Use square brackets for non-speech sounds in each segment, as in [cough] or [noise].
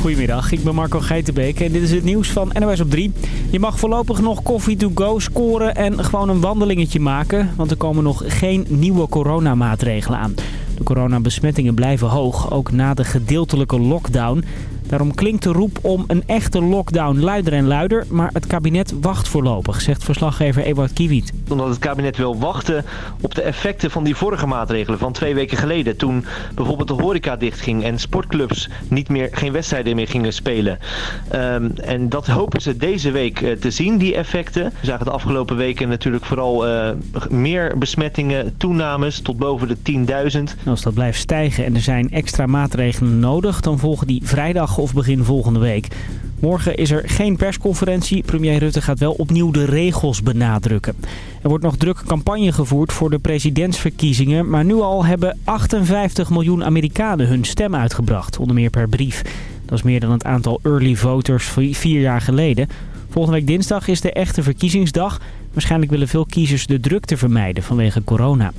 Goedemiddag, ik ben Marco Geitenbeek en dit is het nieuws van NOS op 3. Je mag voorlopig nog koffie to go scoren en gewoon een wandelingetje maken, want er komen nog geen nieuwe coronamaatregelen aan. De coronabesmettingen blijven hoog, ook na de gedeeltelijke lockdown. Daarom klinkt de roep om een echte lockdown luider en luider. Maar het kabinet wacht voorlopig, zegt verslaggever Ewout Kiewiet. Omdat het kabinet wil wachten op de effecten van die vorige maatregelen van twee weken geleden. Toen bijvoorbeeld de horeca dichtging en sportclubs niet meer, geen wedstrijden meer gingen spelen. Um, en dat hopen ze deze week uh, te zien, die effecten. We zagen de afgelopen weken natuurlijk vooral uh, meer besmettingen, toenames tot boven de 10.000. Als dat blijft stijgen en er zijn extra maatregelen nodig, dan volgen die vrijdag of begin volgende week. Morgen is er geen persconferentie. Premier Rutte gaat wel opnieuw de regels benadrukken. Er wordt nog druk campagne gevoerd voor de presidentsverkiezingen. Maar nu al hebben 58 miljoen Amerikanen hun stem uitgebracht. Onder meer per brief. Dat is meer dan het aantal early voters vier jaar geleden. Volgende week dinsdag is de echte verkiezingsdag. Waarschijnlijk willen veel kiezers de drukte vermijden vanwege corona.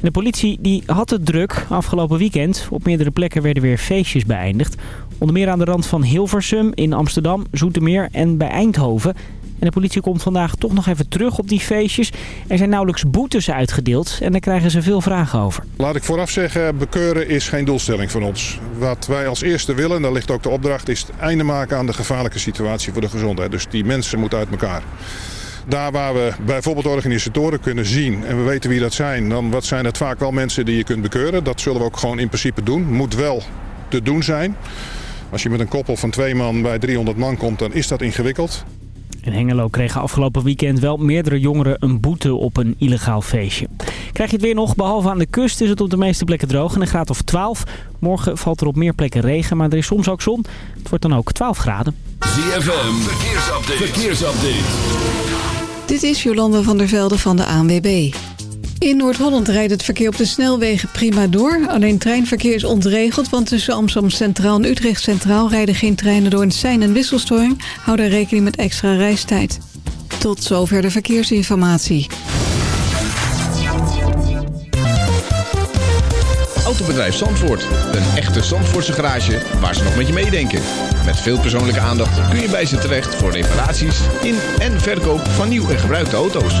De politie die had het druk afgelopen weekend. Op meerdere plekken werden weer feestjes beëindigd. Onder meer aan de rand van Hilversum, in Amsterdam, Zoetermeer en bij Eindhoven. En de politie komt vandaag toch nog even terug op die feestjes. Er zijn nauwelijks boetes uitgedeeld en daar krijgen ze veel vragen over. Laat ik vooraf zeggen, bekeuren is geen doelstelling van ons. Wat wij als eerste willen, en daar ligt ook de opdracht, is het einde maken aan de gevaarlijke situatie voor de gezondheid. Dus die mensen moeten uit elkaar. Daar waar we bijvoorbeeld organisatoren kunnen zien en we weten wie dat zijn, dan wat zijn het vaak wel mensen die je kunt bekeuren. Dat zullen we ook gewoon in principe doen. Moet wel te doen zijn. Als je met een koppel van twee man bij 300 man komt, dan is dat ingewikkeld. In Hengelo kregen afgelopen weekend wel meerdere jongeren een boete op een illegaal feestje. Krijg je het weer nog? Behalve aan de kust is het op de meeste plekken droog en een graad of 12. Morgen valt er op meer plekken regen, maar er is soms ook zon. Het wordt dan ook 12 graden. ZFM, verkeersupdate. verkeersupdate. Dit is Jolanda van der Velde van de ANWB. In Noord-Holland rijdt het verkeer op de snelwegen prima door. Alleen treinverkeer is ontregeld, want tussen Amsterdam Centraal en Utrecht Centraal... rijden geen treinen door een sein- en wisselstoring. Hou daar rekening met extra reistijd. Tot zover de verkeersinformatie. Autobedrijf Zandvoort. Een echte Zandvoortse garage waar ze nog met je meedenken. Met veel persoonlijke aandacht kun je bij ze terecht voor reparaties in en verkoop van nieuw en gebruikte auto's.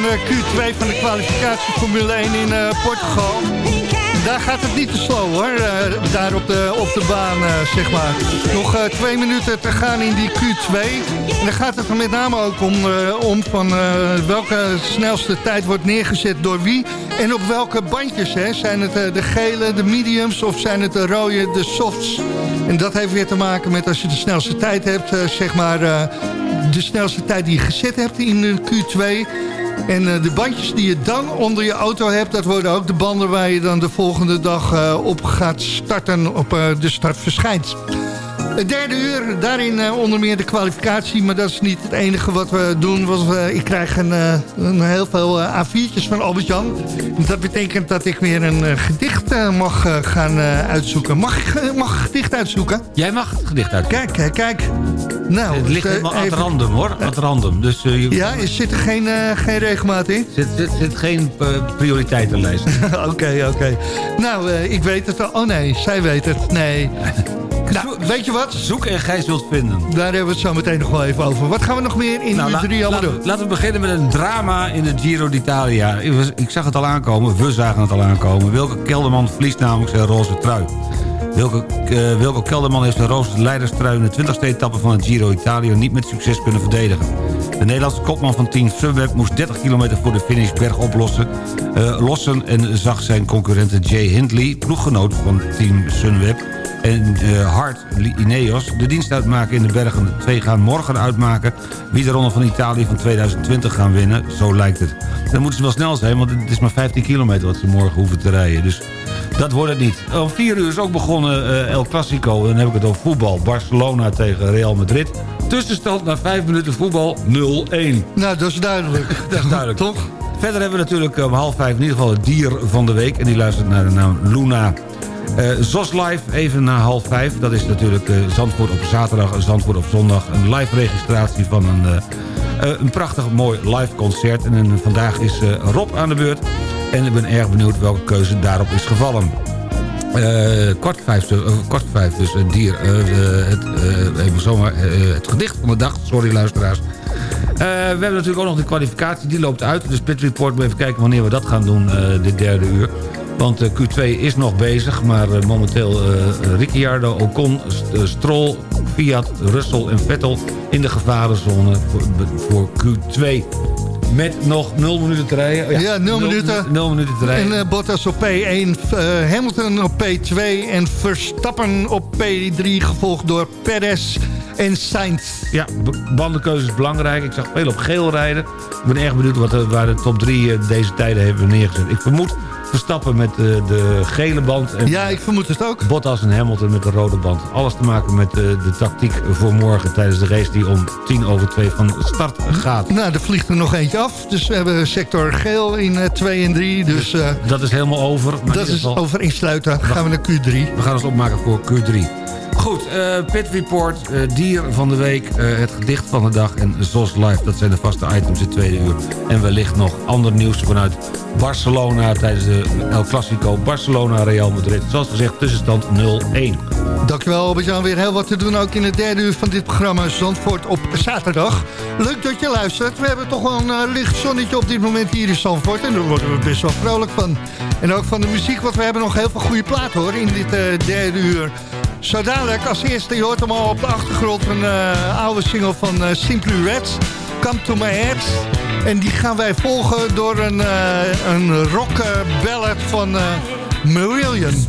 Van Q2 van de kwalificatie Formule 1 in Portugal daar gaat het niet te slow hoor. Uh, daar op de, op de baan, zeg maar. Nog twee minuten te gaan in die Q2. En dan gaat het er met name ook om, om van welke snelste tijd wordt neergezet door wie. En op welke bandjes. Hè? Zijn het de gele, de mediums of zijn het de rode, de softs. En dat heeft weer te maken met als je de snelste tijd hebt, zeg maar... de snelste tijd die je gezet hebt in de Q2 en eh, de bandjes die je dan onder je auto hebt... dat worden ook de banden waar je dan de volgende dag uh, op gaat starten... op uh, de start verschijnt. Het derde uur, daarin uh, onder meer de kwalificatie. Maar dat is niet het enige wat we doen. Want uh, ik krijg een, uh, een heel veel A4'tjes van Albert-Jan. Dat betekent dat ik weer een gedicht mag gaan uitzoeken. Mag ik, mag gedicht uitzoeken? Jij mag het gedicht uitzoeken. Kijk, kijk, kijk. Nou, het ligt helemaal even... aan random hoor. Aan random. Dus, je... Ja, er zit er geen, geen regelmaat in? Zit, zit, zit geen prioriteitenlijst. [laughs] Oké, oké. Nou, ik weet het al. Oh nee, zij weet het. Nee. [laughs] Nou, weet je wat? Zoek en gij zult vinden. Daar hebben we het zo meteen nog wel even over. Wat gaan we nog meer in nou, de drie allemaal doen? Laten we beginnen met een drama in de Giro d'Italia. Ik zag het al aankomen, we zagen het al aankomen. Welke Kelderman verliest namelijk zijn roze trui? Uh, Wilco Kelderman heeft de roze leiderstrui in de 20e etappe van het Giro Italia niet met succes kunnen verdedigen. De Nederlandse kopman van Team Sunweb moest 30 kilometer voor de finish berg oplossen, uh, lossen en zag zijn concurrent Jay Hindley, ploeggenoot van Team Sunweb, en uh, Hart Ineos de dienst uitmaken in de bergen. De twee gaan morgen uitmaken wie de Ronde van Italië van 2020 gaan winnen. Zo lijkt het. Dan moeten ze wel snel zijn, want het is maar 15 kilometer wat ze morgen hoeven te rijden. Dus dat wordt het niet. Om vier uur is ook begonnen uh, El Clasico. Dan heb ik het over voetbal. Barcelona tegen Real Madrid. Tussenstand na vijf minuten voetbal 0-1. Nou, dat is duidelijk. [laughs] dat is duidelijk. Toch? Verder hebben we natuurlijk om half vijf in ieder geval het dier van de week. En die luistert naar de naam Luna. Uh, ZOS Live, even na half vijf. Dat is natuurlijk uh, Zandvoort op zaterdag, Zandvoort op zondag. Een live registratie van een, uh, een prachtig mooi live concert. En vandaag is Rob aan de beurt. En ik ben erg benieuwd welke keuze daarop is gevallen. kwart, vijf, kwart vijf, dus het dier. het, even zomaar, het gedicht van de dag, sorry luisteraars. we hebben natuurlijk ook nog de kwalificatie, die loopt uit. Dus Pit Report, moet even kijken wanneer we dat gaan doen, dit derde uur. Want eh, Q2 is nog bezig, maar eh, momenteel uh, Ricciardo, Ocon, Stroll, Fiat, Russell en Vettel in de gevarenzone voor, voor Q2. Met nog 0 minuten te rijden. Ja, ja 0 minuten. 0 minuten te rijden. En uh, Bottas op P1, uh, Hamilton op P2 en Verstappen op P3, gevolgd door Perez en Sainz. Ja, bandenkeuze is belangrijk. Ik zag veel op geel rijden. Ik ben erg benieuwd wat, waar de top 3 deze tijden hebben neergezet. Ik vermoed Verstappen met de, de gele band. En ja, ik vermoed het ook. Bottas en Hamilton met de rode band. Alles te maken met de, eh, de tactiek voor morgen tijdens de race die om tien over twee van start gaat. Nou, er vliegt er nog eentje af. Dus we hebben sector geel in 2 uh, en 3. Dus, uh, dat is helemaal over. dat is geval, over insluiten. Gaan we naar Q3. We gaan ons opmaken voor Q3. Goed, uh, Pit Report, uh, dier van de week, uh, het gedicht van de dag en ZOS Live. Dat zijn de vaste items in tweede uur. En wellicht nog ander nieuws vanuit Barcelona tijdens de El Clasico. Barcelona-Real Madrid. Zoals gezegd, tussenstand 0-1. Dankjewel Albert-Jan. Weer heel wat te doen ook in het derde uur van dit programma Zandvoort op zaterdag. Leuk dat je luistert. We hebben toch wel een licht zonnetje op dit moment hier in Zandvoort. En daar worden we best wel vrolijk van. En ook van de muziek, want we hebben nog heel veel goede platen hoor in dit derde uur. Zo dadelijk, als eerste, je hoort hem al op de achtergrond... een uh, oude single van uh, Simply Come To My Head. En die gaan wij volgen door een, uh, een rock ballad van Marillion.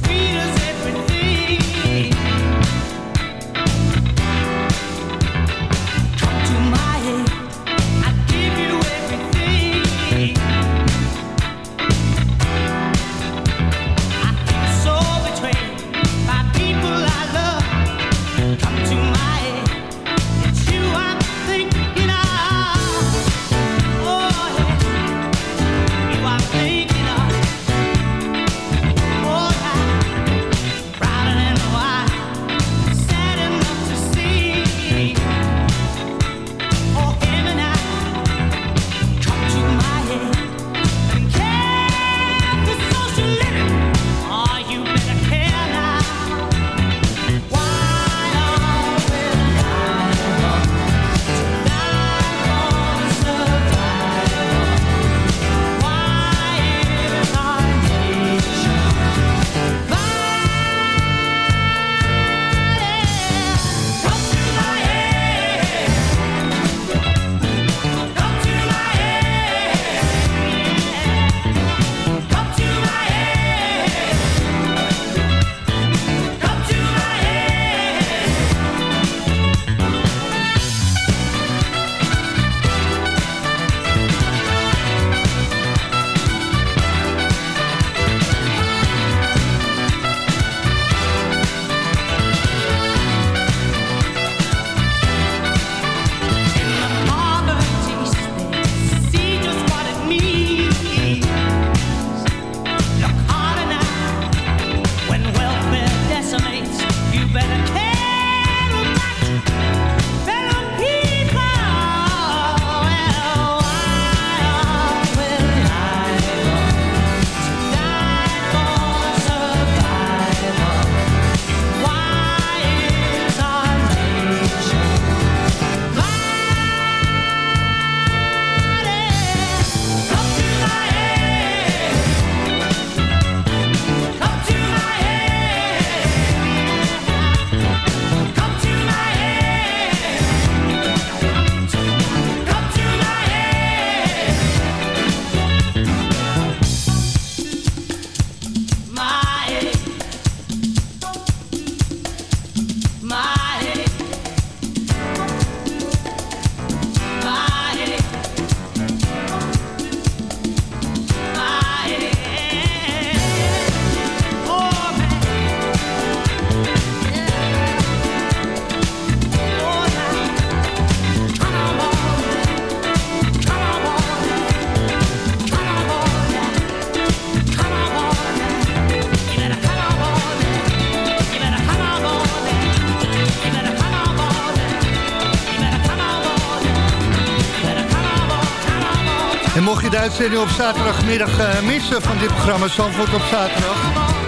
Uitzending op zaterdagmiddag uh, missen van dit programma Zandvoort op zaterdag...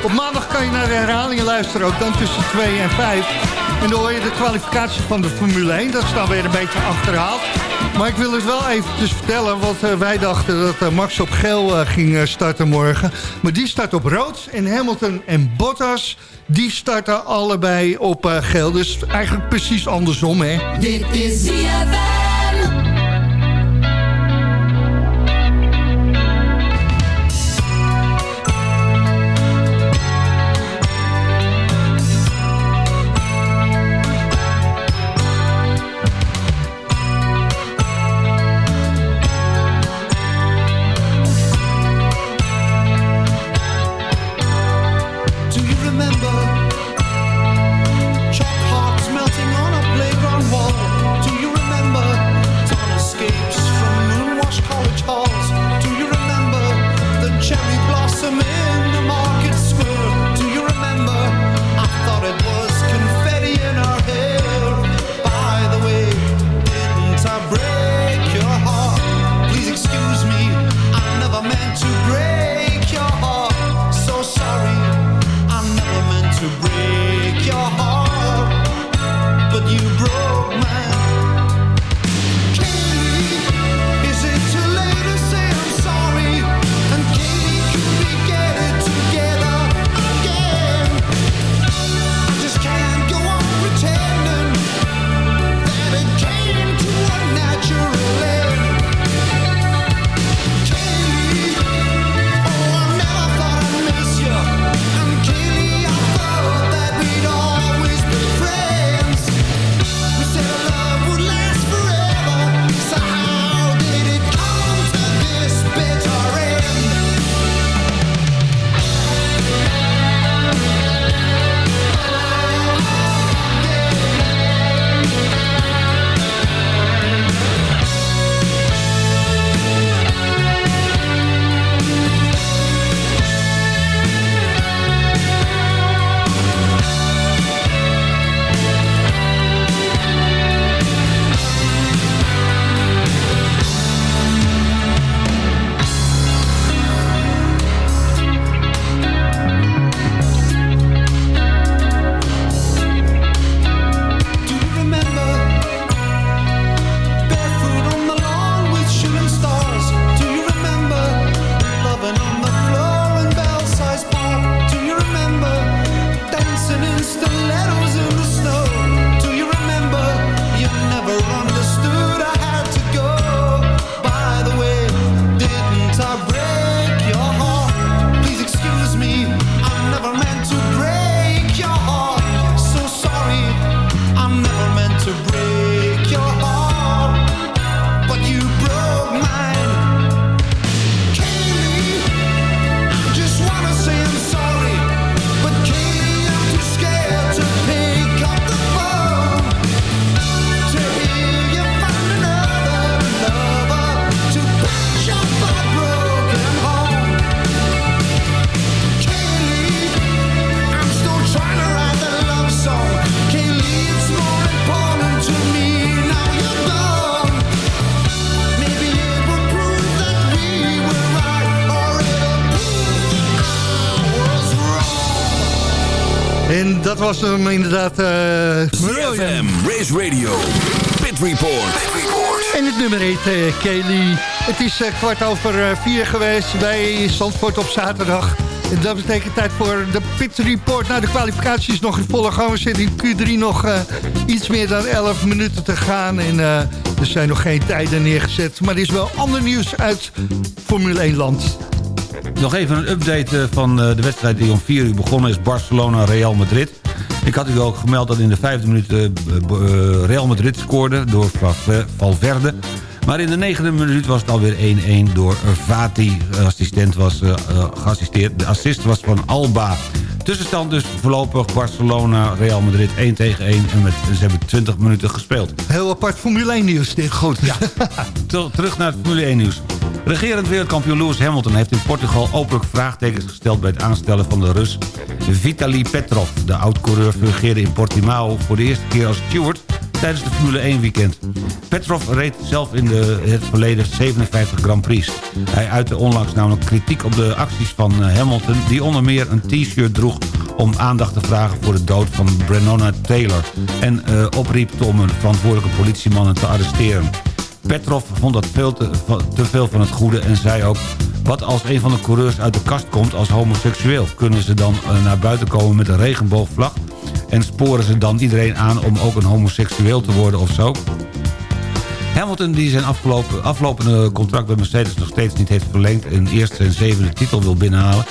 op maandag kan je naar de herhalingen luisteren, ook dan tussen 2 en 5. En dan hoor je de kwalificatie van de Formule 1. Dat is dan weer een beetje achterhaald. Maar ik wil het wel eventjes vertellen, want uh, wij dachten dat uh, Max op geel ging starten morgen. Maar die start op rood en Hamilton en Bottas, die starten allebei op geel. Dus eigenlijk precies andersom, hè? Dit is ZFM. Was hem inderdaad... Uh, CFM, Race Radio, Pit Report. En het nummer heet uh, Kelly. Het is uh, kwart over vier geweest bij Zandvoort op zaterdag. En dat betekent tijd voor de Pit Report. Nou, de kwalificatie is nog in volle gang. We zitten in Q3 nog iets meer dan 11 minuten te gaan. En er zijn nog geen tijden neergezet. Maar er is wel ander nieuws uit Formule 1 land. Nog even een update van de wedstrijd die om 4 uur begonnen is. Barcelona-Real Madrid. Ik had u ook gemeld dat in de vijfde minuut uh, Real Madrid scoorde door Valverde. Maar in de negende minuut was het alweer 1-1 door Vati. Assistent was uh, geassisteerd. De assist was van Alba. Tussenstand dus voorlopig Barcelona, Real Madrid 1 tegen 1. En met, ze hebben 20 minuten gespeeld. Heel apart Formule 1 nieuws dit. Goed, ja. [laughs] Terug naar het Formule 1 nieuws. Regerend wereldkampioen Lewis Hamilton heeft in Portugal openlijk vraagtekens gesteld... bij het aanstellen van de Rus Vitaly Petrov. De oud-coureur fungeerde in Portimao voor de eerste keer als steward... tijdens de Formule 1 weekend. Petrov reed zelf in de, het verleden 57 Grand Prix. Hij uitte onlangs namelijk kritiek op de acties van eh, Hamilton... die onder meer een t-shirt droeg om aandacht te vragen voor de dood van Brenona Taylor... en uh, opriep om een verantwoordelijke politiemannen te arresteren. Petrov vond dat veel te, veel van het goede en zei ook... wat als een van de coureurs uit de kast komt als homoseksueel? Kunnen ze dan uh, naar buiten komen met een regenboogvlag? En sporen ze dan iedereen aan om ook een homoseksueel te worden of zo? Hamilton, die zijn afgelopen, aflopende contract bij Mercedes nog steeds niet heeft verlengd... en eerst zijn zevende titel wil binnenhalen...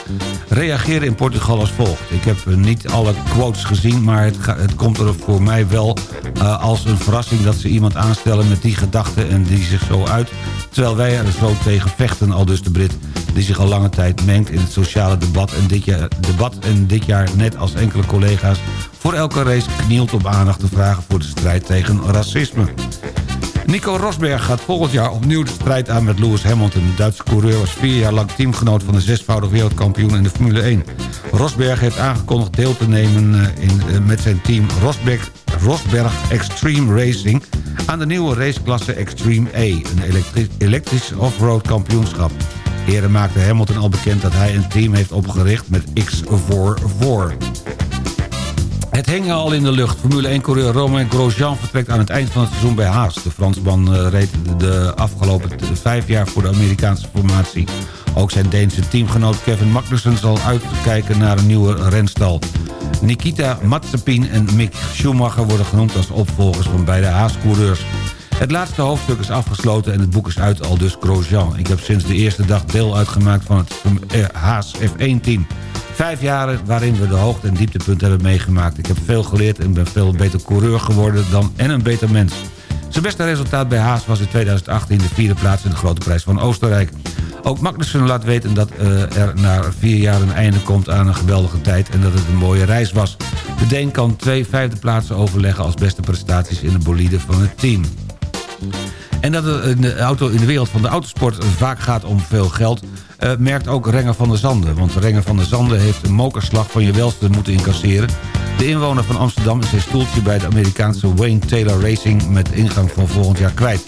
reageerde in Portugal als volgt. Ik heb niet alle quotes gezien, maar het, het komt er voor mij wel uh, als een verrassing... dat ze iemand aanstellen met die gedachten en die zich zo uit... terwijl wij er zo tegen vechten, al dus de Brit... die zich al lange tijd mengt in het sociale debat en dit jaar, debat en dit jaar net als enkele collega's... voor elke race knielt om aandacht te vragen voor de strijd tegen racisme. Nico Rosberg gaat volgend jaar opnieuw de strijd aan met Lewis Hamilton. De Duitse coureur was vier jaar lang teamgenoot van de zesvoudig wereldkampioen in de Formule 1. Rosberg heeft aangekondigd deel te nemen eh, in, eh, met zijn team Rosberg, Extreme Racing... aan de nieuwe raceklasse Extreme A, een elektrisch, elektrisch off-road kampioenschap. Eerder maakte Hamilton al bekend dat hij een team heeft opgericht met X44. Het hing al in de lucht. Formule 1-coureur Romain Grosjean vertrekt aan het eind van het seizoen bij Haas. De Fransman uh, reed de afgelopen vijf jaar voor de Amerikaanse formatie. Ook zijn Deense teamgenoot Kevin Magnussen zal uitkijken naar een nieuwe renstal. Nikita Mazepin en Mick Schumacher worden genoemd als opvolgers van beide Haas-coureurs. Het laatste hoofdstuk is afgesloten en het boek is uit al dus Grosjean. Ik heb sinds de eerste dag deel uitgemaakt van het eh, Haas F1-team. Vijf jaren waarin we de hoogte- en dieptepunten hebben meegemaakt. Ik heb veel geleerd en ben veel beter coureur geworden dan en een beter mens. Zijn beste resultaat bij Haas was in 2018 de vierde plaats in de Grote Prijs van Oostenrijk. Ook Magnussen laat weten dat uh, er na vier jaar een einde komt aan een geweldige tijd... en dat het een mooie reis was. De Deen kan twee vijfde plaatsen overleggen als beste prestaties in de bolide van het team. En dat het de, auto, in de wereld van de autosport vaak gaat om veel geld... Uh, merkt ook Renger van der Zanden. Want Renger van der Zanden heeft een mokerslag van je welste moeten incasseren. De inwoner van Amsterdam is zijn stoeltje bij de Amerikaanse Wayne Taylor Racing... met ingang van volgend jaar kwijt.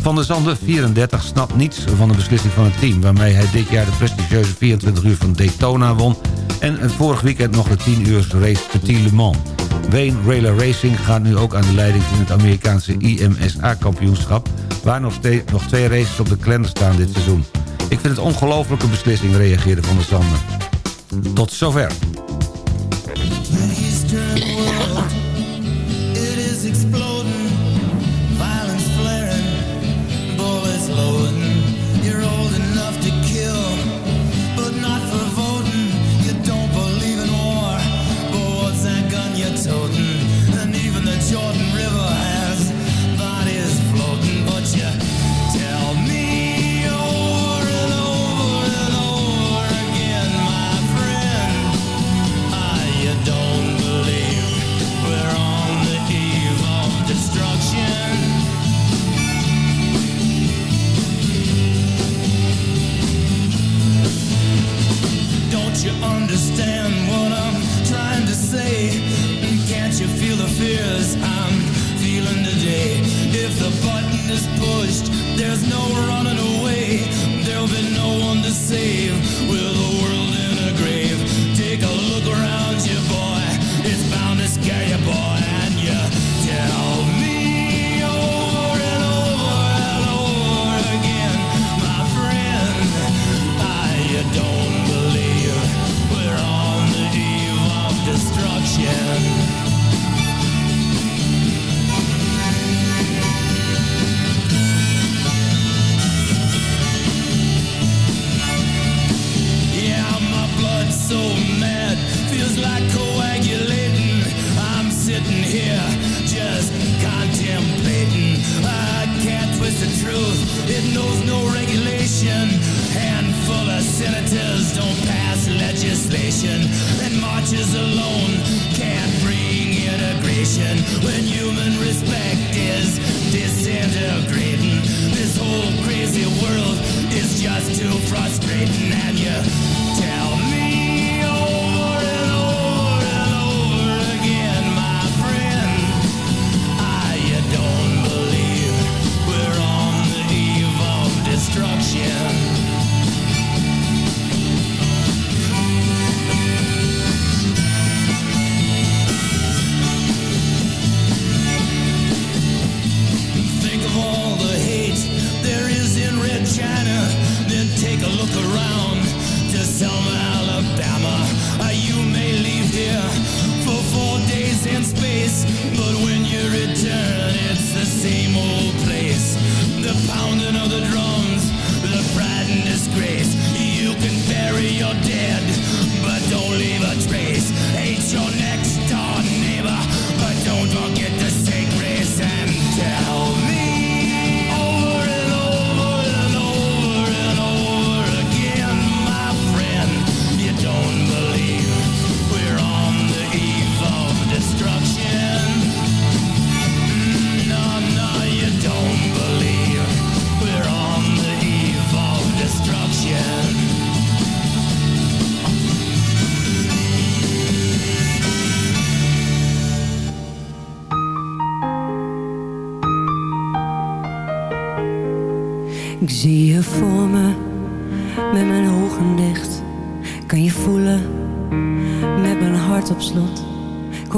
Van der Zanden, 34, snapt niets van de beslissing van het team... waarmee hij dit jaar de prestigieuze 24 uur van Daytona won... en vorig weekend nog de 10 uur race Petit Le Mans. Wayne Railer Racing gaat nu ook aan de leiding in het Amerikaanse IMSA-kampioenschap... waar nog, nog twee races op de kalender staan dit seizoen. Ik vind het ongelofelijke beslissing, reageerde Van der Zanden. Tot zover.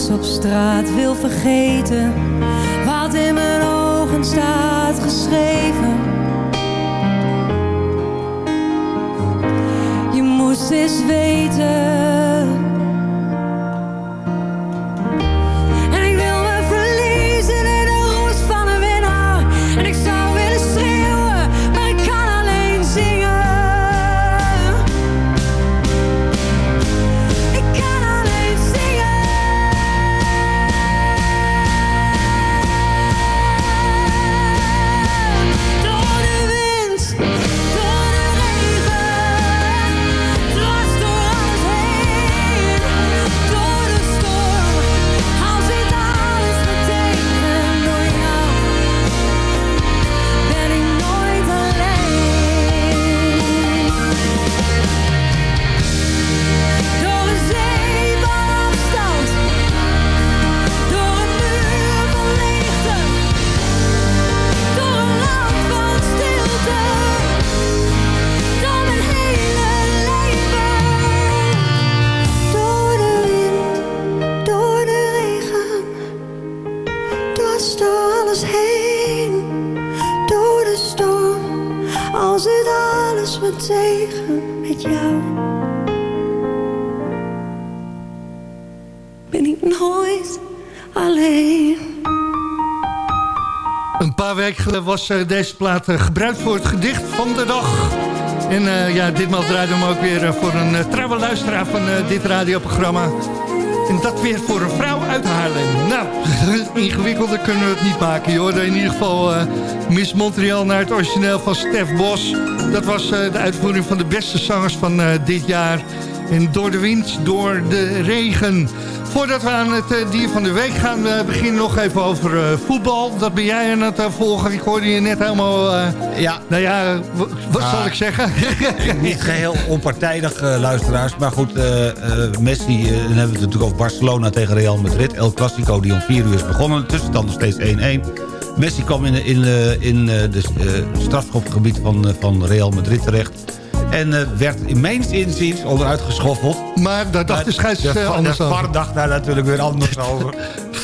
S'nachts op straat wil vergeten wat in mijn ogen staat geschreven. Je moest eens weten. Met jou. Ben ik nooit alleen. Een paar weken geleden was eh, deze plaat eh, gebruikt voor het gedicht van de dag. En eh, ja, ditmaal draaide hem ook weer voor een trouwe luisteraar van dit radioprogramma. Dat weer voor een vrouw uit Haarlem. Nou, [laughs] ingewikkelder kunnen we het niet maken. Hoorde in ieder geval eh, Miss Montreal naar het origineel van Stef Bos. Dat was eh, de uitvoering van de beste zangers van eh, dit jaar. En door de wind, door de regen. Voordat we aan het eh, dier van de week gaan we beginnen nog even over eh, voetbal. Dat ben jij aan het eh, volgen. Ik hoorde je net helemaal... eh, Ja. Nou ja, wat Ah. zal ik zeggen? [laughs] Niet geheel onpartijdig, eh, luisteraars. Maar goed, eh, eh, Messi, eh, dan hebben we het natuurlijk over Barcelona tegen Real Madrid. El Clasico die om 4 uur is begonnen. De tussenstand nog steeds 1-1. Messi kwam in, in, eh, in eh, de eh, strafschopgebied van, eh, van Real Madrid terecht. En eh, werd in mijn inziens onderuit geschoffeld. Maar daar dacht de scheids de, eh, de anders over. Dacht daar natuurlijk weer anders [laughs] over.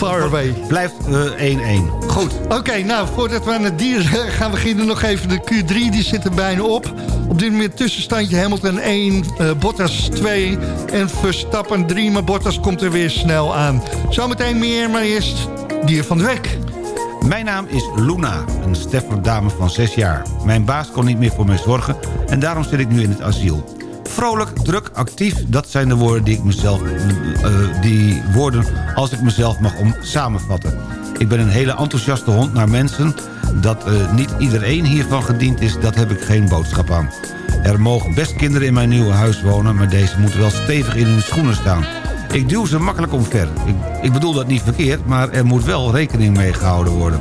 Far away. Blijft eh, 1-1. Goed. Oké, nou, voordat we aan het dier eh, [laughs] gaan beginnen... nog even de Q3, die zit er bijna op. Op dit moment tussenstandje Hamilton 1, eh, Bottas 2 en Verstappen 3. Maar Bottas komt er weer snel aan. Zometeen meer, maar eerst dier van de week. Mijn naam is Luna, een Stefford-dame van 6 jaar. Mijn baas kon niet meer voor mij zorgen en daarom zit ik nu in het asiel. Vrolijk, druk, actief, dat zijn de woorden die ik mezelf... eh, die woorden als ik mezelf mag om samenvatten. Ik ben een hele enthousiaste hond naar mensen. Dat eh, niet iedereen hiervan gediend is, dat heb ik geen boodschap aan. Er mogen best kinderen in mijn nieuwe huis wonen... maar deze moeten wel stevig in hun schoenen staan. Ik duw ze makkelijk omver. Ik, ik bedoel dat niet verkeerd, maar er moet wel rekening mee gehouden worden.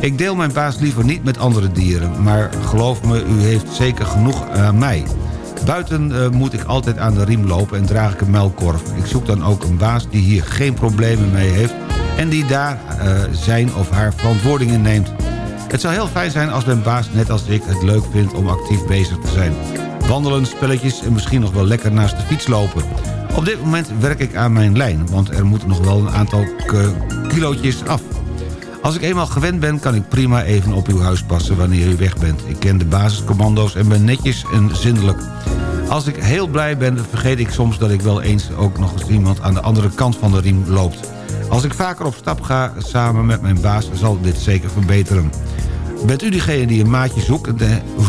Ik deel mijn baas liever niet met andere dieren... maar geloof me, u heeft zeker genoeg aan mij. Buiten uh, moet ik altijd aan de riem lopen en draag ik een melkkorf. Ik zoek dan ook een baas die hier geen problemen mee heeft... en die daar uh, zijn of haar verantwoording in neemt. Het zou heel fijn zijn als mijn baas net als ik het leuk vindt om actief bezig te zijn. Wandelen, spelletjes en misschien nog wel lekker naast de fiets lopen. Op dit moment werk ik aan mijn lijn, want er moeten nog wel een aantal kilootjes af. Als ik eenmaal gewend ben, kan ik prima even op uw huis passen wanneer u weg bent. Ik ken de basiscommando's en ben netjes en zindelijk. Als ik heel blij ben, vergeet ik soms dat ik wel eens ook nog eens iemand aan de andere kant van de riem loopt. Als ik vaker op stap ga samen met mijn baas, zal dit zeker verbeteren. Bent u diegene die een maatje zoekt,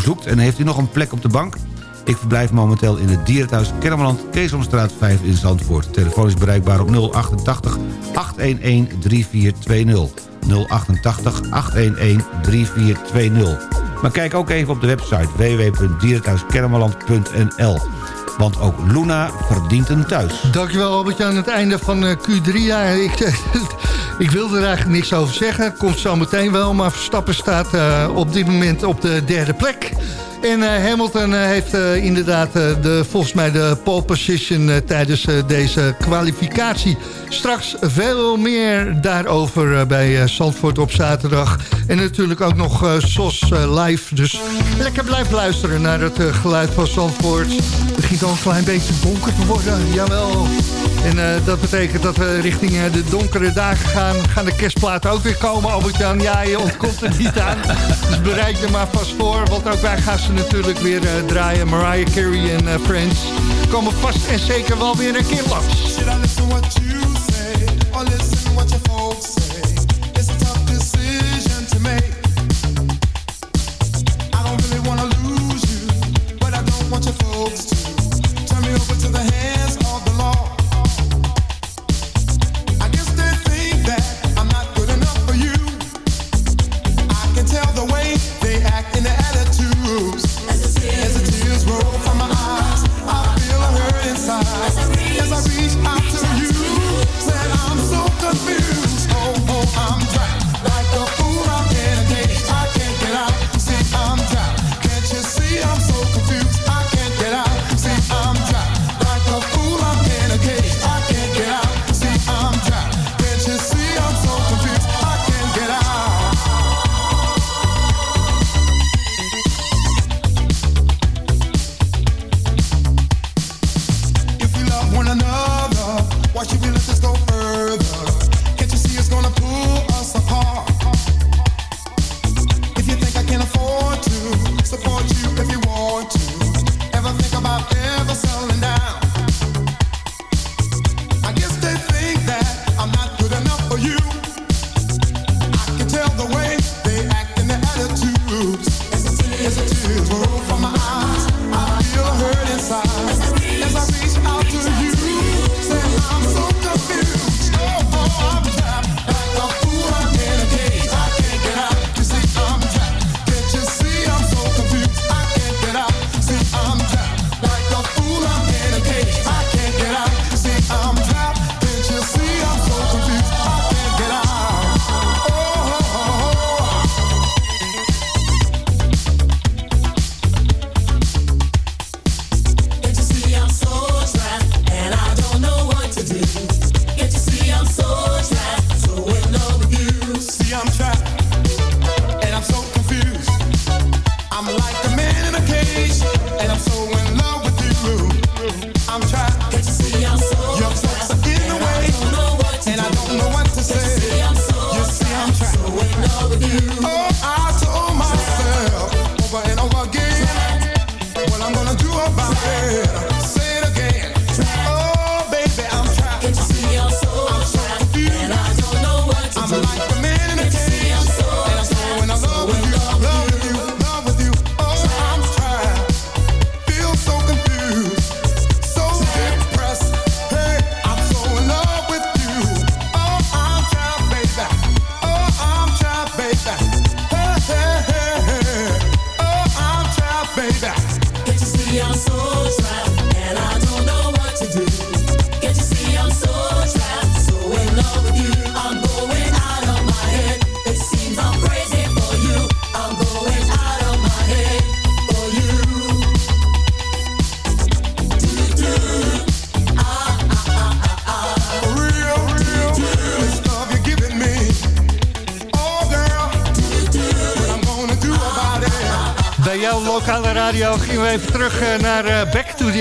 zoekt en heeft u nog een plek op de bank? Ik verblijf momenteel in het dierenthuis Kennemerland, Keesomstraat 5 in Zandvoort. Telefoon is bereikbaar op 088 811 3420. 088 811 3420. Maar kijk ook even op de website www.dierenthuiskennemerland.nl. Want ook Luna verdient een thuis. Dankjewel Albert aan het einde van eh, Q3. Ja, [laughs] ik, ik wilde er eigenlijk niks over zeggen. Komt zo meteen wel. Maar Verstappen staat uh, op dit moment op de derde plek. En uh, Hamilton uh, heeft uh, inderdaad de, volgens mij de pole position tijdens deze kwalificatie. Straks veel meer daarover bij Zandvoort op zaterdag. En natuurlijk ook nog SOS live. Dus lekker blijven luisteren naar het geluid van Zandvoort. Het begint al een klein beetje donker te worden, jawel. En dat betekent dat we richting de donkere dagen gaan. Gaan de kerstplaten ook weer komen, Albert-Jan? Ja, je ontkomt er niet aan. Dus bereid je maar vast voor. Want ook wij gaan ze natuurlijk weer uh, draaien. Mariah Carey en Friends komen vast en zeker wel weer een keer langs. Should I listen what you say?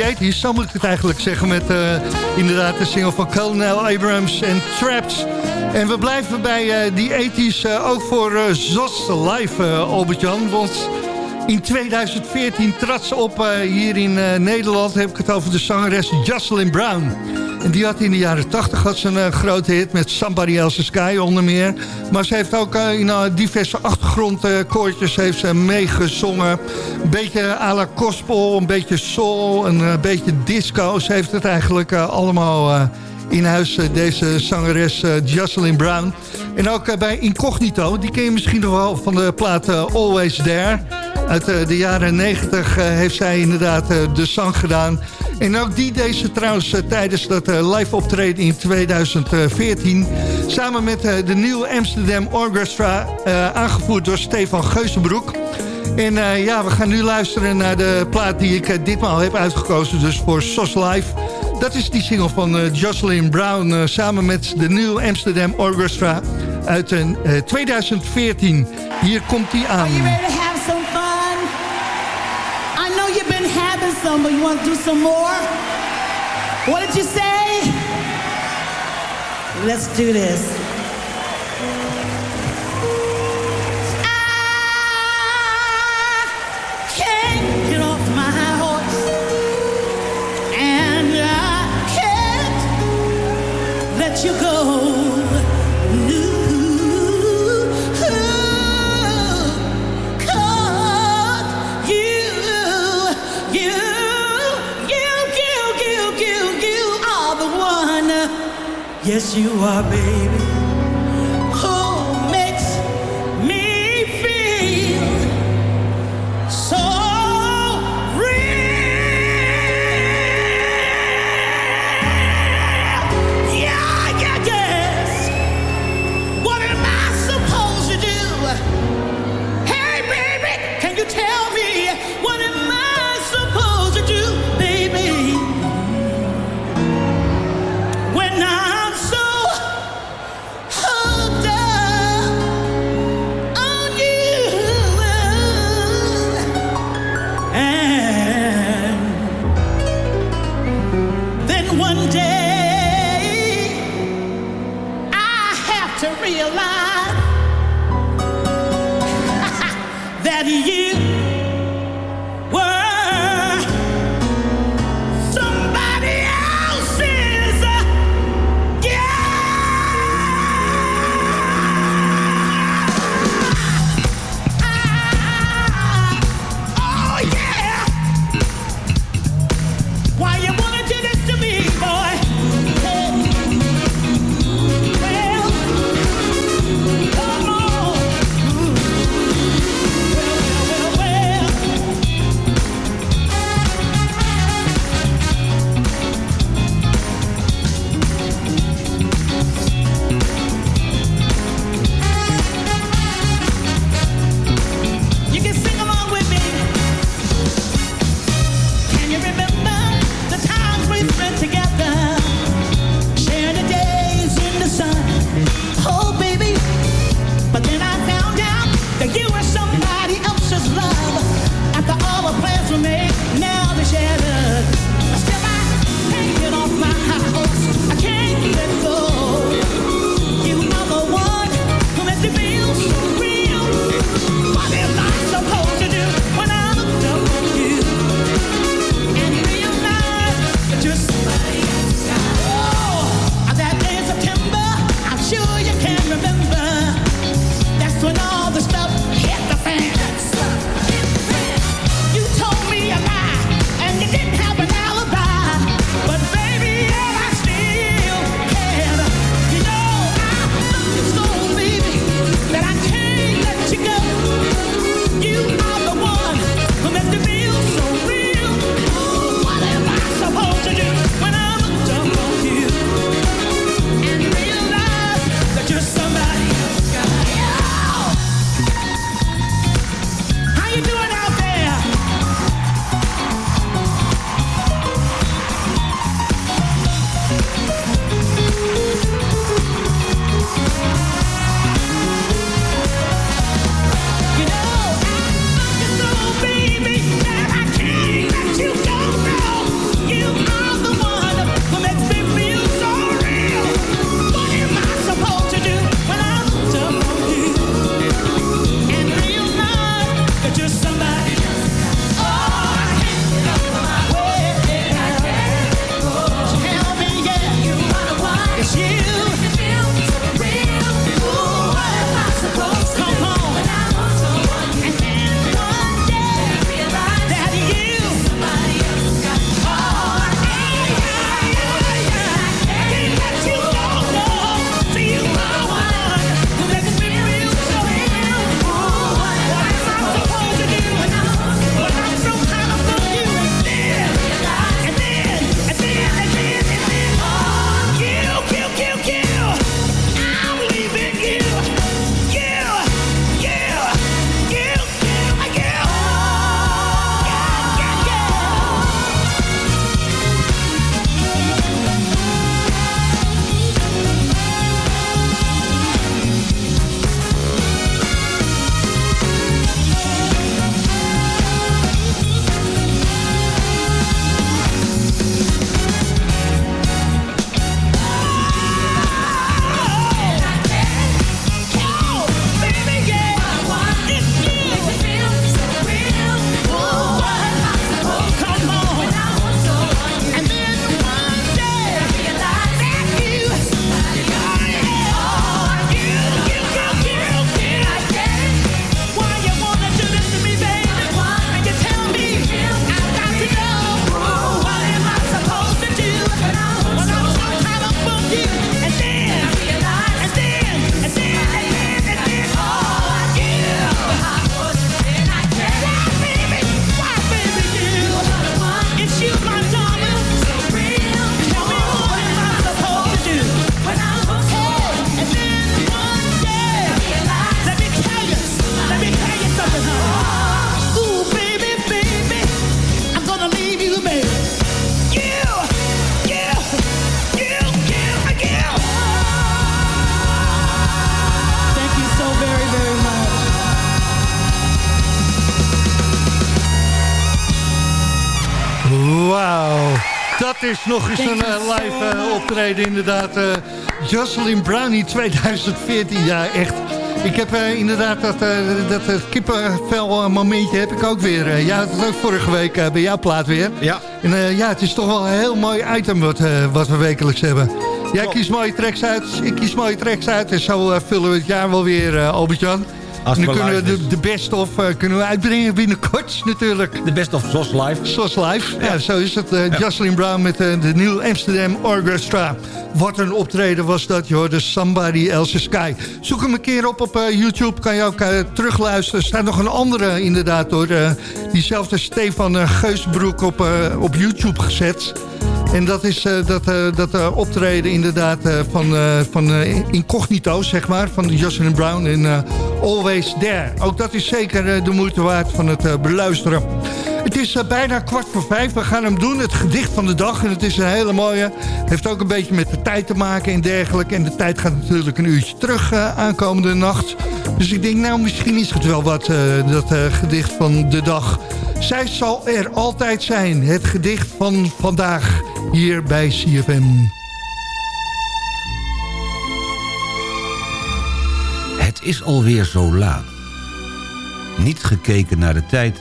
80s. Zo moet ik het eigenlijk zeggen met uh, inderdaad de single van Colonel Abrams en Traps. En we blijven bij die 80s ook voor ZOS Live, Albert-Jan. Want in 2014 trad ze op hier in Nederland. heb ik het over de zangeres Jocelyn Brown. En die had in de jaren 80 had ze een grote hit met Somebody Else's Sky onder meer. Maar ze heeft ook in diverse achtergrondkoortjes heeft ze meegezongen. Beetje à la gospel, een beetje soul, een beetje disco. Ze heeft het eigenlijk allemaal in huis, deze zangeres Jocelyn Brown. En ook bij Incognito, die ken je misschien nog wel van de plaat Always There... Uit de jaren 90 heeft zij inderdaad de zang gedaan. En ook die deze trouwens tijdens dat live optreden in 2014... samen met de nieuwe Amsterdam Orchestra... aangevoerd door Stefan Geuzenbroek. En ja, we gaan nu luisteren naar de plaat die ik ditmaal heb uitgekozen... dus voor SOS Live. Dat is die single van Jocelyn Brown... samen met de nieuwe Amsterdam Orchestra uit 2014. Hier komt die aan. some, but you want to do some more? What did you say? Let's do this. Yes, you are, baby. to realize [laughs] that you is een uh, live uh, optreden inderdaad. Uh, Jocelyn Brownie 2014, ja echt. Ik heb inderdaad dat, dat kippenvel momentje heb ik ook weer. ja, dat is ook vorige week bij jouw plaat weer. Ja. En ja, het is toch wel een heel mooi item wat, wat we wekelijks hebben. Jij kiest mooie tracks uit, ik kies mooie tracks uit. En zo vullen we het jaar wel weer, Albert-Jan. Als en dan kunnen we de, de best of uh, kunnen we uitbrengen binnenkort natuurlijk. De best of SOS Live. SOS Live, ja, zo is het. Uh, ja. Jocelyn Brown met uh, de Nieuw Amsterdam Orchestra. Wat een optreden was dat, joh. De Somebody Else Sky. Zoek hem een keer op op YouTube. Kan je ook terugluisteren. Er staat nog een andere inderdaad door. diezelfde Stefan Geusbroek op, op YouTube gezet. En dat is uh, dat, uh, dat uh, optreden inderdaad van, van Incognito, zeg maar. Van Jocelyn Brown en Always There. Ook dat is zeker de moeite waard van het beluisteren. Het is bijna kwart voor vijf. We gaan hem doen, het gedicht van de dag. En het is een hele mooie. Heeft ook een beetje met de tijd te maken en dergelijke. En de tijd gaat natuurlijk een uurtje terug aankomende nacht. Dus ik denk, nou, misschien is het wel wat, dat gedicht van de dag. Zij zal er altijd zijn. Het gedicht van vandaag hier bij CFM. Het is alweer zo laat. Niet gekeken naar de tijd.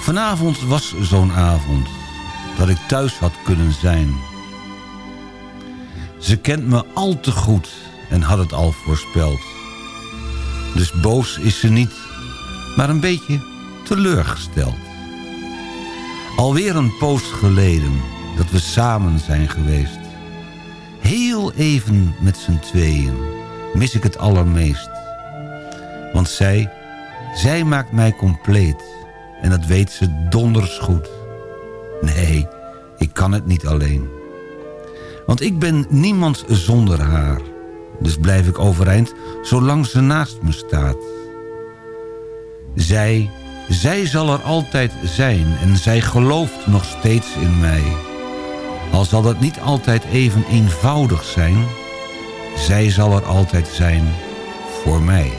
Vanavond was zo'n avond dat ik thuis had kunnen zijn. Ze kent me al te goed en had het al voorspeld. Dus boos is ze niet, maar een beetje teleurgesteld. Alweer een poos geleden dat we samen zijn geweest. Heel even met z'n tweeën mis ik het allermeest. Want zij, zij maakt mij compleet. En dat weet ze donders goed. Nee, ik kan het niet alleen. Want ik ben niemand zonder haar. Dus blijf ik overeind zolang ze naast me staat. Zij, zij zal er altijd zijn en zij gelooft nog steeds in mij. Al zal dat niet altijd even eenvoudig zijn... zij zal er altijd zijn voor mij.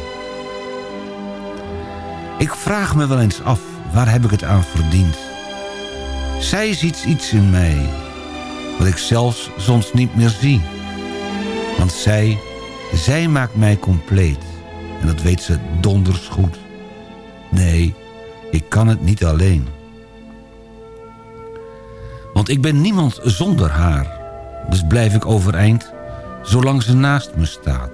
Ik vraag me wel eens af, waar heb ik het aan verdiend? Zij ziet iets in mij... wat ik zelfs soms niet meer zie. Want zij, zij maakt mij compleet. En dat weet ze donders goed. Nee, ik kan het niet alleen... Want ik ben niemand zonder haar. Dus blijf ik overeind, zolang ze naast me staat.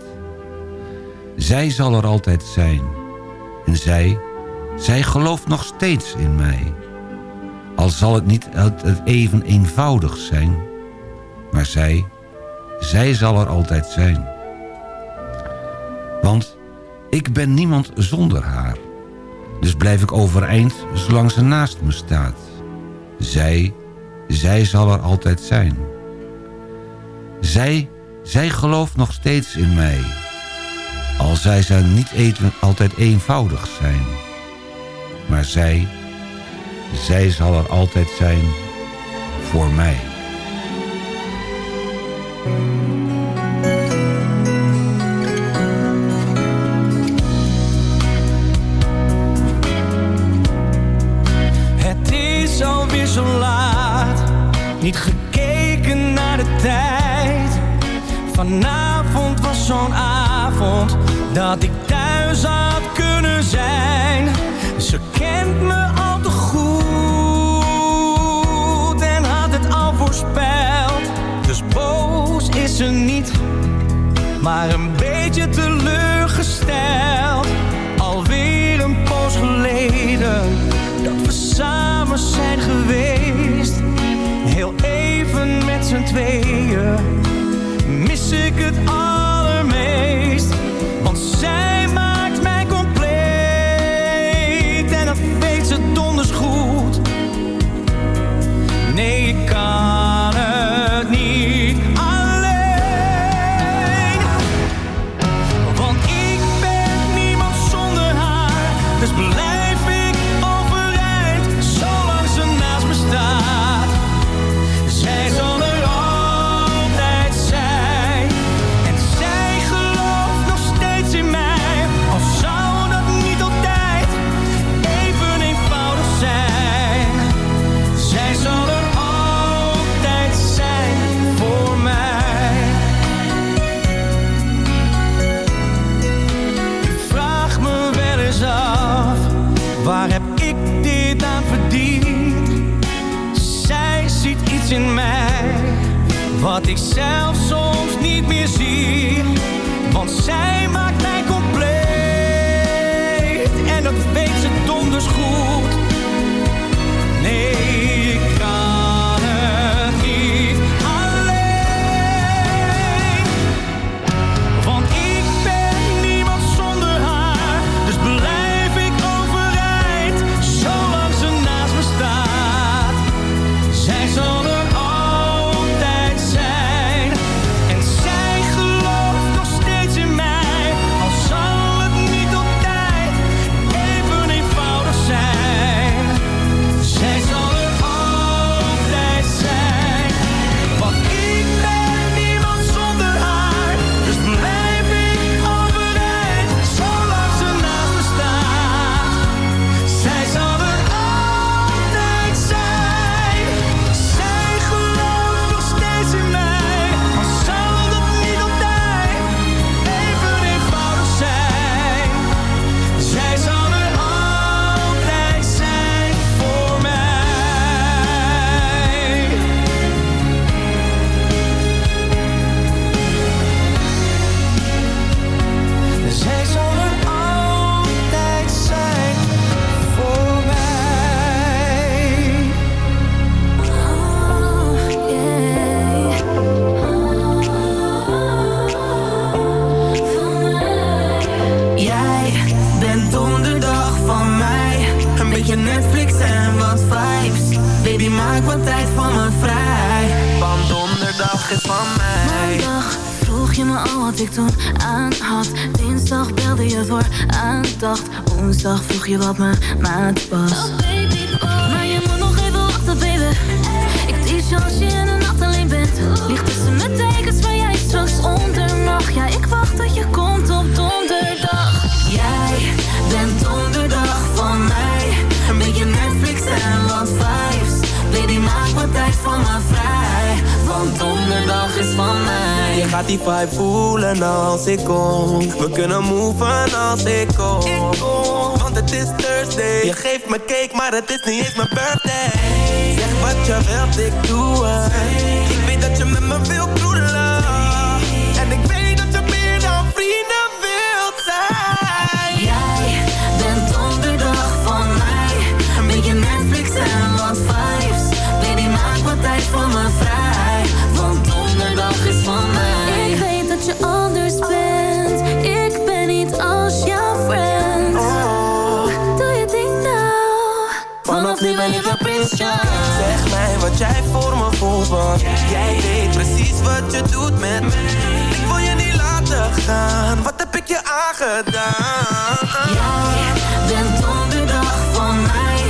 Zij zal er altijd zijn. En zij, zij gelooft nog steeds in mij. Al zal het niet even eenvoudig zijn. Maar zij, zij zal er altijd zijn. Want ik ben niemand zonder haar. Dus blijf ik overeind zolang ze naast me staat. Zij zij zal er altijd zijn. Zij, zij gelooft nog steeds in mij. Al zij ze niet even, altijd eenvoudig zijn. Maar zij, zij zal er altijd zijn voor mij. Heel even met z'n tweeën We kunnen moven als ik kom. Want het is Thursday. Je geeft me cake, maar het is niet eens mijn birthday. Zeg wat je wilt, ik doe het. Ik weet dat je met me wil Vanaf nu ben ik een prinsje. Zeg mij wat jij voor me voelt, want jij weet precies wat je doet met me. Ik wil je niet laten gaan. Wat heb ik je aangedaan? Jij bent donderdag van mij.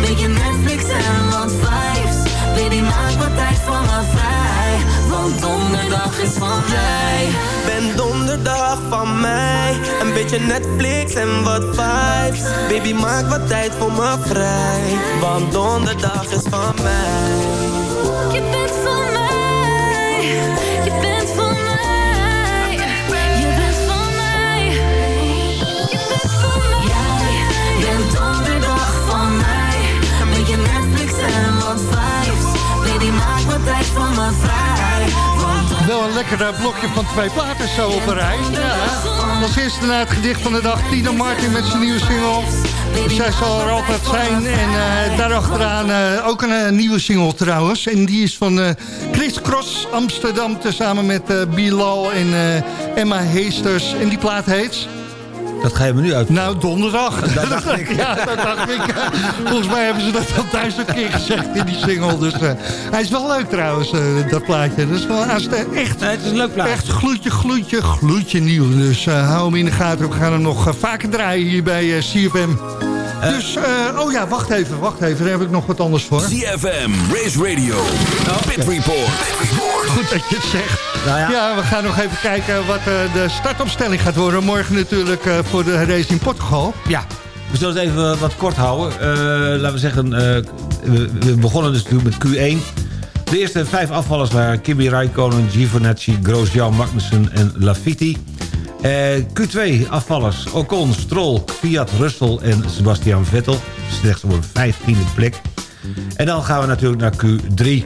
Beetje Netflix en wat vibes. Baby, maak wat tijd voor me. Want donderdag is van mij. Ben donderdag van mij. Een beetje Netflix en wat vibes. Baby, maak wat tijd voor me vrij. Want donderdag is van mij. Je bent van mij. Je bent van mij. Je bent van mij. Je bent van mij. Jij bent donderdag van mij. Een beetje Netflix en wat vibes. Baby, maak wat tijd voor me vrij. Wel een lekker eh, blokje van twee platen zo op een rij. Ja. Als eerste naar het gedicht van de dag. Tino Martin met zijn nieuwe single. Zij zal er altijd zijn. En eh, daarachteraan eh, ook een nieuwe single trouwens. En die is van Chris Cross Amsterdam. Tezamen met Bilal en Emma Heesters. En die plaat heet... Dat ga je me nu uit. Nou, donderdag. [laughs] Dat dacht ik. ja, dat dacht ik. Volgens mij hebben ze dat al duizend keer gezegd in die single. Dus eh, hij is wel leuk trouwens, eh, dat plaatje. Dat is wel echt, het is een leuk plaatje. echt gloedje, gloedje, gloedje nieuw. Dus eh, hou hem in de gaten. We gaan hem nog vaker draaien hier bij eh, CFM. dus, eh, oh ja, wacht even, wacht even. Daar heb ik nog wat anders voor. CFM, Race Radio, Pit Report. Goed dat je het zegt. Nou ja. Ja, we gaan nog even kijken wat eh, de startopstelling gaat worden. Morgen natuurlijk eh, voor de race in Portugal. Ja, we zullen het even wat kort houden. Eh, laten we zeggen, we, begonnen dus natuurlijk met Q1. De eerste vijf afvallers waren Kimi Räikkönen, Giovinazzi, Grosjean, Magnussen en Lafitti. Eh, Q2 afvallers Ocon, Stroll, Fiat, Russell en Sebastian Vettel. Slechts op een vijftiende plek. En dan gaan we natuurlijk naar Q3.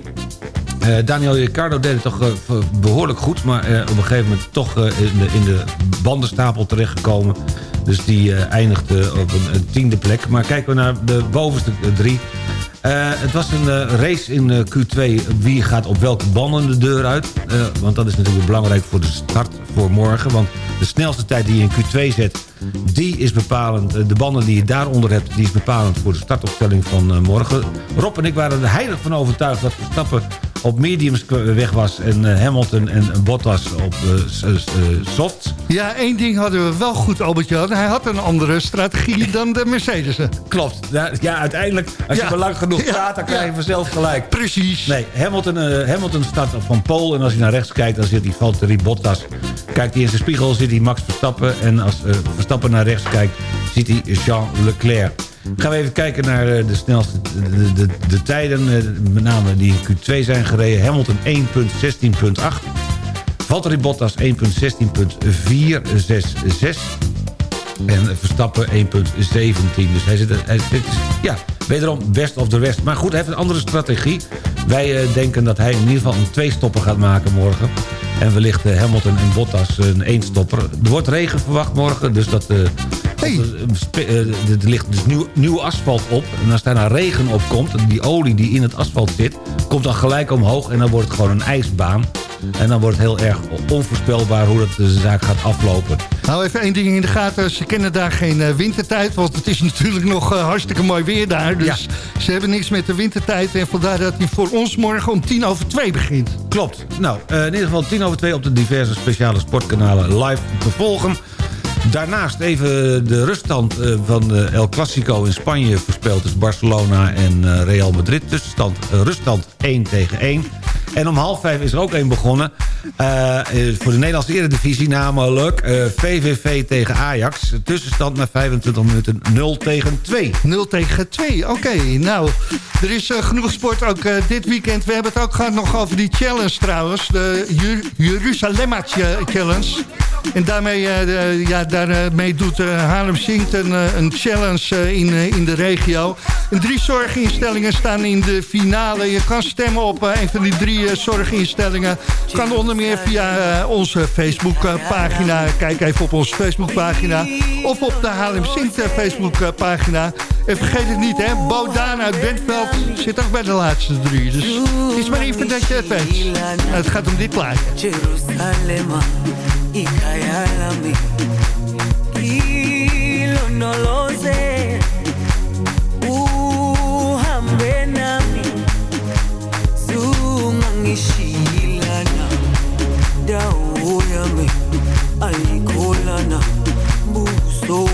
Eh, Daniel Ricciardo deed het toch eh, behoorlijk goed... maar eh, op een gegeven moment toch in, de, in de bandenstapel terechtgekomen. Dus die eindigde op een, tiende plek. Maar kijken we naar de bovenste drie... Het was een race in eh, Q2. Wie gaat op welke banden de deur uit? Want dat is natuurlijk belangrijk voor de start voor morgen. Want de snelste tijd die je in Q2 zet... die is bepalend. De banden die je daaronder hebt... die is bepalend voor de startopstelling van morgen. Rob en ik waren er heilig van overtuigd... dat Verstappen op mediums weg was... en eh, Hamilton en Bottas op eh, eh, softs. Ja, één ding hadden we wel goed, Albert-Jan. Hij had een andere strategie [laughs] dan de Mercedes'en. Klopt. Ja, uiteindelijk, als je maar lang genoeg praat... dan krijg je vanzelf gelijk. Precies. Nee, Hamilton, Hamilton start van Pole. En als hij naar rechts kijkt, dan zit hij Valtteri Bottas. Kijkt hij in zijn spiegel, zit hij Max Verstappen. En als Verstappen naar rechts kijkt, ziet hij Jean Leclerc. Gaan we even kijken naar eh, de snelste de, de, de tijden. eh, met name die in Q2 zijn gereden. Hamilton 1.16.8. Valtteri Bottas 1.16.466. En Verstappen 1.17. Dus hij zit, hij ja, wederom best of the rest. Maar goed, hij heeft een andere strategie. Wij eh, denken dat hij in ieder geval een twee-stopper gaat maken morgen. En wellicht eh, Hamilton en Bottas een één-stopper. Er wordt regen verwacht morgen, dus dat... eh, eh, spe- eh, er ligt dus nieuw, nieuw asfalt op. En als daar nou regen op komt, die olie die in het asfalt zit... komt dan gelijk omhoog en dan wordt het gewoon een ijsbaan. En dan wordt het heel erg onvoorspelbaar hoe dat de zaak gaat aflopen. Nou, even één ding in de gaten. Ze kennen daar geen wintertijd, want het is [laughs] natuurlijk nog hartstikke mooi weer daar. Dus ze hebben niks met de wintertijd. En vandaar dat hij voor ons morgen om tien over twee begint. Klopt. Nou, eh, in ieder geval tien over twee op de diverse speciale sportkanalen live te volgen. Daarnaast even de ruststand eh, van de El Clasico in Spanje voorspeld. Dus Barcelona en eh, Real Madrid. Tussenstand, ruststand 1 tegen 1. En om half vijf is er ook één begonnen. Eh, eh, voor de Nederlandse Eredivisie namelijk eh, VVV tegen Ajax. Tussenstand na 25 minuten 0 tegen 2. 0 tegen 2, oké. Nou, er is eh, genoeg sport ook eh, dit weekend. We hebben het ook gehad nog over die challenge trouwens. De Jer- Challenge. En daarmee, eh, ja, daarmee doet eh, Haarlem Zingt een, eh, een challenge eh, in, eh, in de regio. Drie zorginstellingen staan in de finale. Je kan stemmen op eh, een van die drie eh, zorginstellingen. Kan meer via eh, onze Facebookpagina. Kijk even op onze Facebookpagina. Of op de Haarlem eh, Facebookpagina. En vergeet het niet, hè. Bodaan uit Bentveld zit ook bij de laatste drie. Dus het is maar even dat je het weet. Het gaat om dit plaatje. dau yami alikolana buso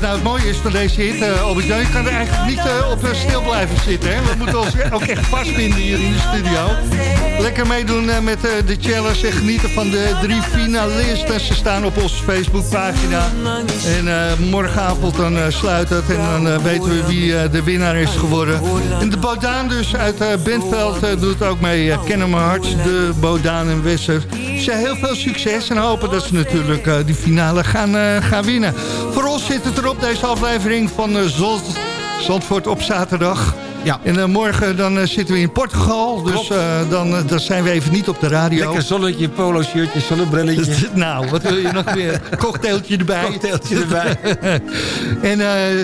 nou het mooie is van deze hit, uh, Albert Jan? Je kan er eigenlijk niet eh, op eh, stil blijven zitten. Hè? We moeten ons ook echt vastbinden hier in de studio. Lekker meedoen met de challenge en genieten van de drie finalisten. Ze staan op onze Facebookpagina. En morgenavond dan sluit het en dan weten we wie de winnaar is geworden. En de Bodaan dus uit Bentveld doet ook mee. Kennen mijn hart, de Bodaan en Wesser. Ze heel veel succes en hopen dat ze natuurlijk eh, die finale gaan, eh, gaan winnen. Voor ons zit het erop, deze aflevering van Zand- Zandvoort op zaterdag. Ja. En morgen dan zitten we in Portugal, dus dan, dan zijn we even niet op de radio. Lekker zonnetje, polo shirtje, zonnebrilletje. [laughs] nou, wat wil je nog meer? [laughs] Cocktailtje erbij. Cocktailtje erbij. [laughs] en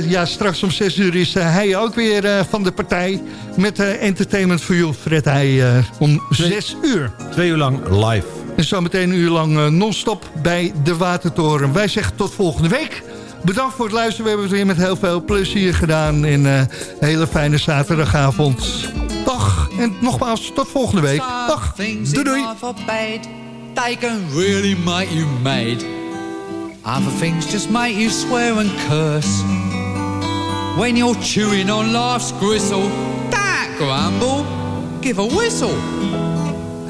ja, straks om 6 uur is hij ook weer van de partij. Met Entertainment for You, Fred hij om 6 uur. Twee uur lang live. En zometeen een uur lang eh, non-stop bij de Watertoren. Wij zeggen tot volgende week. Bedankt voor het luisteren. We hebben het weer met heel veel plezier gedaan. En eh, een hele fijne zaterdagavond. Dag. En nogmaals, tot volgende week. Dag. Doei doei. they can really make you mad. Other things just make you swear and curse. When you're chewing on life's gristle, don't grumble, give a whistle.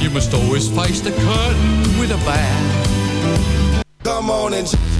You must always face the curtain with a bow. Come on and.